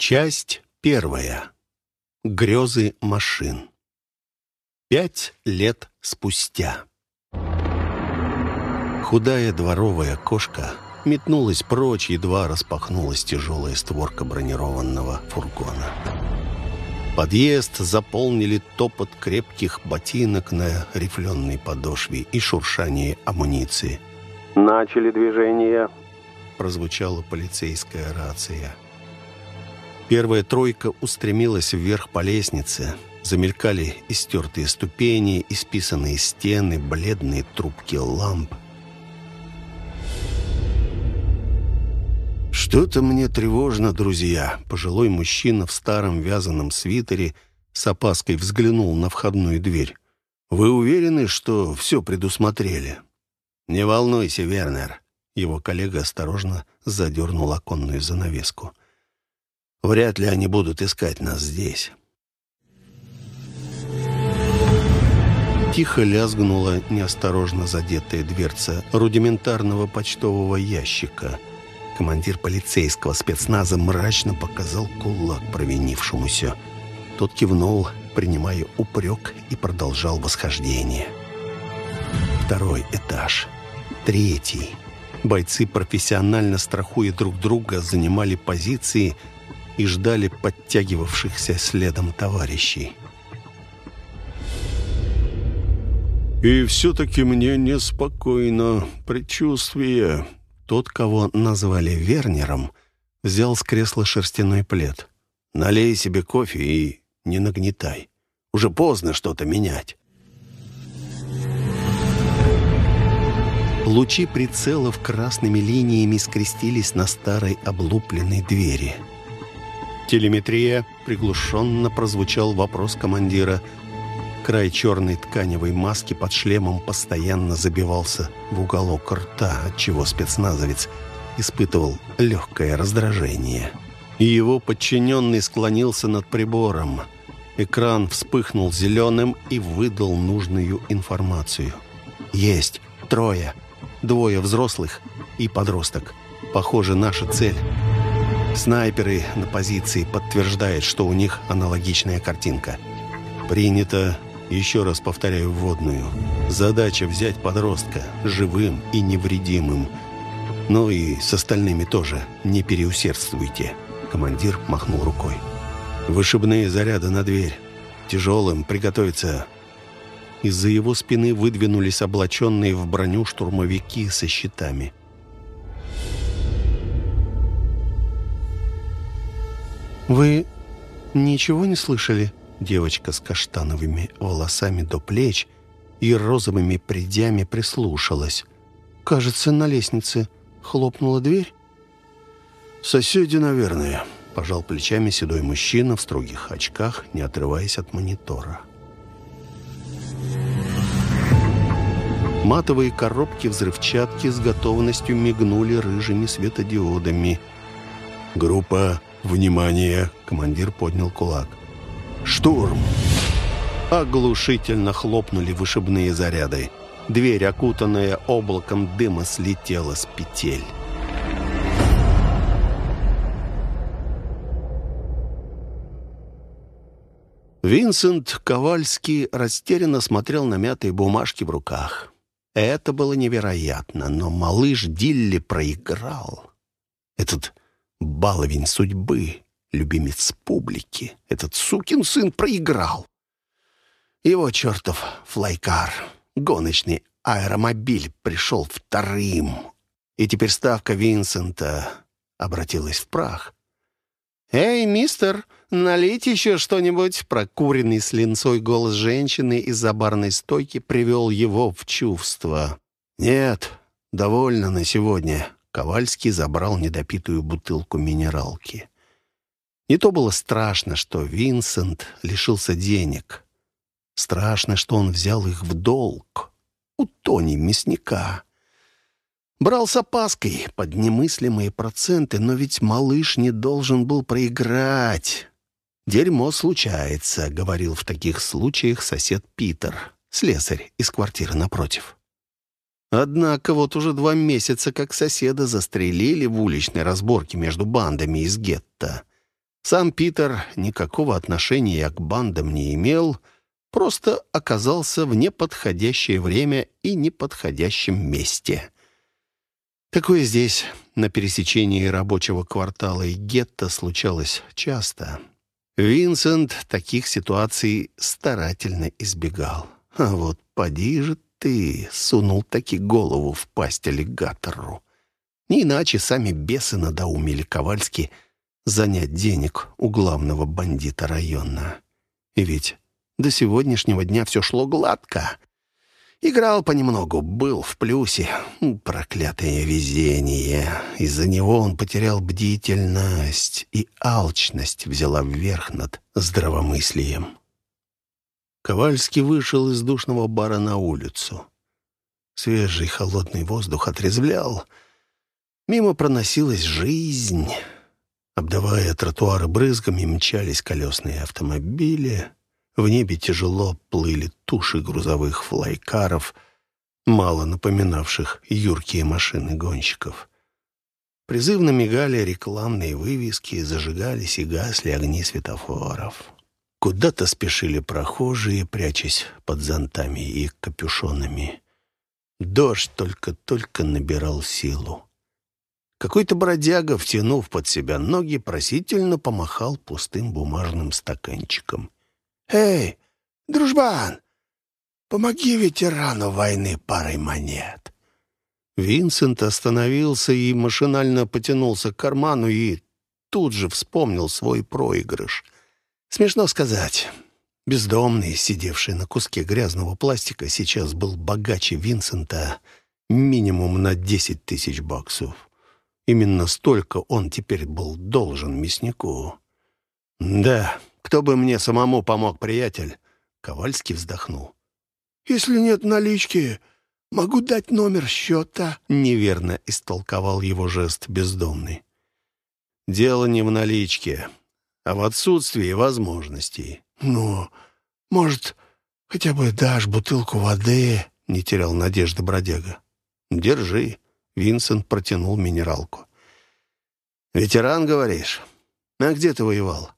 Часть первая. Грезы машин. Пять лет спустя. Худая дворовая кошка метнулась прочь, едва распахнулась тяжелая створка бронированного фургона. Подъезд заполнили топот крепких ботинок на рифленой подошве и шуршание амуниции. «Начали движение», — прозвучала полицейская рация. Первая тройка устремилась вверх по лестнице. Замелькали истертые ступени, исписанные стены, бледные трубки ламп. «Что-то мне тревожно, друзья». Пожилой мужчина в старом вязаном свитере с опаской взглянул на входную дверь. «Вы уверены, что все предусмотрели?» «Не волнуйся, Вернер». Его коллега осторожно задернул оконную занавеску. Вряд ли они будут искать нас здесь. Тихо лязгнула неосторожно задетая дверца рудиментарного почтового ящика. Командир полицейского спецназа мрачно показал кулак провинившемуся. Тот кивнул, принимая упрек, и продолжал восхождение. Второй этаж. Третий. Бойцы, профессионально страхуя друг друга, занимали позиции – и ждали подтягивавшихся следом товарищей. «И все-таки мне неспокойно. Предчувствие...» Тот, кого назвали Вернером, взял с кресла шерстяной плед. «Налей себе кофе и не нагнетай. Уже поздно что-то менять». Лучи прицелов красными линиями скрестились на старой облупленной двери – «Телеметрия», — приглушенно прозвучал вопрос командира. Край черной тканевой маски под шлемом постоянно забивался в уголок рта, отчего спецназовец испытывал легкое раздражение. Его подчиненный склонился над прибором. Экран вспыхнул зеленым и выдал нужную информацию. «Есть! Трое! Двое взрослых и подросток. Похоже, наша цель...» Снайперы на позиции подтверждают, что у них аналогичная картинка. Принято, еще раз повторяю вводную, задача взять подростка живым и невредимым. Ну и с остальными тоже не переусердствуйте. Командир махнул рукой. Вышибные заряды на дверь. Тяжелым приготовиться. Из-за его спины выдвинулись облаченные в броню штурмовики со щитами. «Вы ничего не слышали?» Девочка с каштановыми волосами до плеч и розовыми придями прислушалась. «Кажется, на лестнице хлопнула дверь». «Соседи, наверное», — пожал плечами седой мужчина в строгих очках, не отрываясь от монитора. Матовые коробки взрывчатки с готовностью мигнули рыжими светодиодами. Группа «Внимание!» — командир поднял кулак. «Штурм!» Оглушительно хлопнули вышибные заряды. Дверь, окутанная облаком дыма, слетела с петель. Винсент Ковальский растерянно смотрел на мятые бумажки в руках. Это было невероятно, но малыш Дилли проиграл. Этот баловень судьбы, любимец публики. Этот сукин сын проиграл. Его чертов флайкар, гоночный аэромобиль, пришел вторым. И теперь ставка Винсента обратилась в прах. «Эй, мистер, налейте еще что-нибудь!» Прокуренный с линцой голос женщины из-за барной стойки привел его в чувство. «Нет, довольно на сегодня», Ковальский забрал недопитую бутылку минералки. Не то было страшно, что Винсент лишился денег. Страшно, что он взял их в долг. У Тони мясника. Брал с опаской под немыслимые проценты, но ведь малыш не должен был проиграть. «Дерьмо случается», — говорил в таких случаях сосед Питер, слесарь из квартиры напротив. Однако вот уже два месяца как соседа застрелили в уличной разборке между бандами из гетто. Сам Питер никакого отношения к бандам не имел, просто оказался в неподходящее время и неподходящем месте. Такое здесь, на пересечении рабочего квартала и гетто, случалось часто. Винсент таких ситуаций старательно избегал. А вот поди же ты, сунул таки голову в пасть аллигатору. Не иначе сами бесы надоумили Ковальски занять денег у главного бандита района. И ведь до сегодняшнего дня все шло гладко. Играл понемногу, был в плюсе. Проклятое везение. Из-за него он потерял бдительность, и алчность взяла вверх над здравомыслием. Ковальский вышел из душного бара на улицу. Свежий холодный воздух отрезвлял — Мимо проносилась жизнь. Обдавая тротуары брызгами, мчались колесные автомобили. В небе тяжело плыли туши грузовых флайкаров, мало напоминавших юркие машины гонщиков. Призывно мигали рекламные вывески, зажигались и гасли огни светофоров. Куда-то спешили прохожие, прячась под зонтами и капюшонами. Дождь только-только набирал силу. Какой-то бродяга, втянув под себя ноги, просительно помахал пустым бумажным стаканчиком. «Эй, дружбан, помоги ветерану войны парой монет!» Винсент остановился и машинально потянулся к карману и тут же вспомнил свой проигрыш. Смешно сказать. Бездомный, сидевший на куске грязного пластика, сейчас был богаче Винсента минимум на десять тысяч баксов. Именно столько он теперь был должен мяснику. «Да, кто бы мне самому помог, приятель?» Ковальский вздохнул. «Если нет налички, могу дать номер счета», — неверно истолковал его жест бездомный. «Дело не в наличке, а в отсутствии возможностей». «Ну, может, хотя бы дашь бутылку воды?» — не терял надежды бродяга. «Держи». Винсент протянул минералку. «Ветеран, говоришь? А где ты воевал?»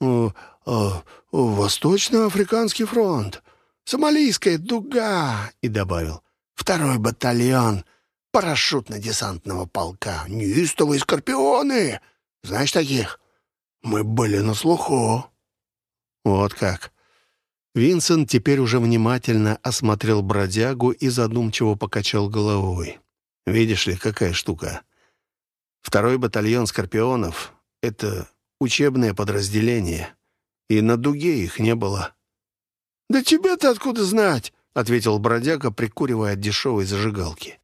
«О, о, Восточно-Африканский фронт, Сомалийская дуга», и добавил. «Второй батальон парашютно-десантного полка, неистовые скорпионы. Знаешь таких? Мы были на слуху». «Вот как». Винсент теперь уже внимательно осмотрел бродягу и задумчиво покачал головой. Видишь ли, какая штука. Второй батальон «Скорпионов» — это учебное подразделение, и на дуге их не было. «Да тебе-то откуда знать?» — ответил бродяга, прикуривая от дешевой зажигалки.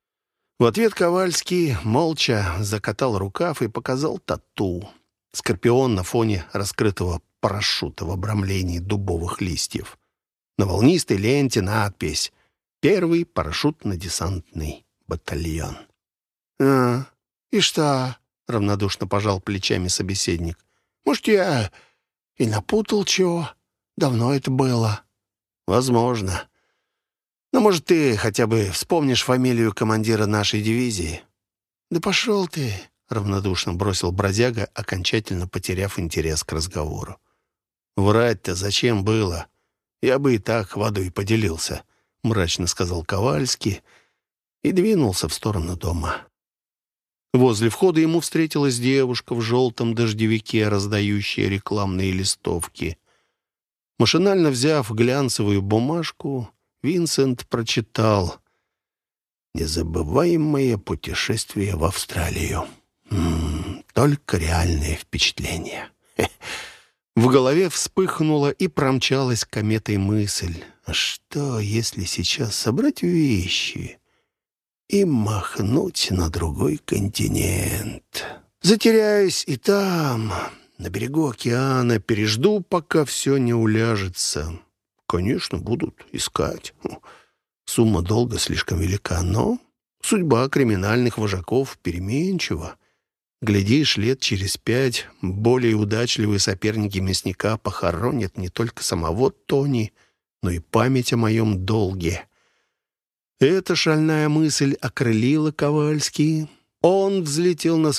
В ответ Ковальский молча закатал рукав и показал тату. Скорпион на фоне раскрытого парашюта в обрамлении дубовых листьев. На волнистой ленте надпись «Первый парашютно-десантный батальон. «А, и что?» — равнодушно пожал плечами собеседник. «Может, я и напутал чего? Давно это было». «Возможно. Но, может, ты хотя бы вспомнишь фамилию командира нашей дивизии?» «Да пошел ты!» — равнодушно бросил бродяга, окончательно потеряв интерес к разговору. «Врать-то зачем было? Я бы и так водой поделился», — мрачно сказал Ковальский, — и двинулся в сторону дома. Возле входа ему встретилась девушка в желтом дождевике, раздающая рекламные листовки. Машинально взяв глянцевую бумажку, Винсент прочитал «Незабываемое путешествие в Австралию. Только реальные впечатления». В голове вспыхнула и промчалась кометой мысль. «А что, если сейчас собрать вещи?» и махнуть на другой континент. Затеряюсь и там, на берегу океана, пережду, пока все не уляжется. Конечно, будут искать. Сумма долга слишком велика, но судьба криминальных вожаков переменчива. Глядишь, лет через пять более удачливые соперники мясника похоронят не только самого Тони, но и память о моем долге. Эта шальная мысль окрылила Ковальский. Он взлетел на свой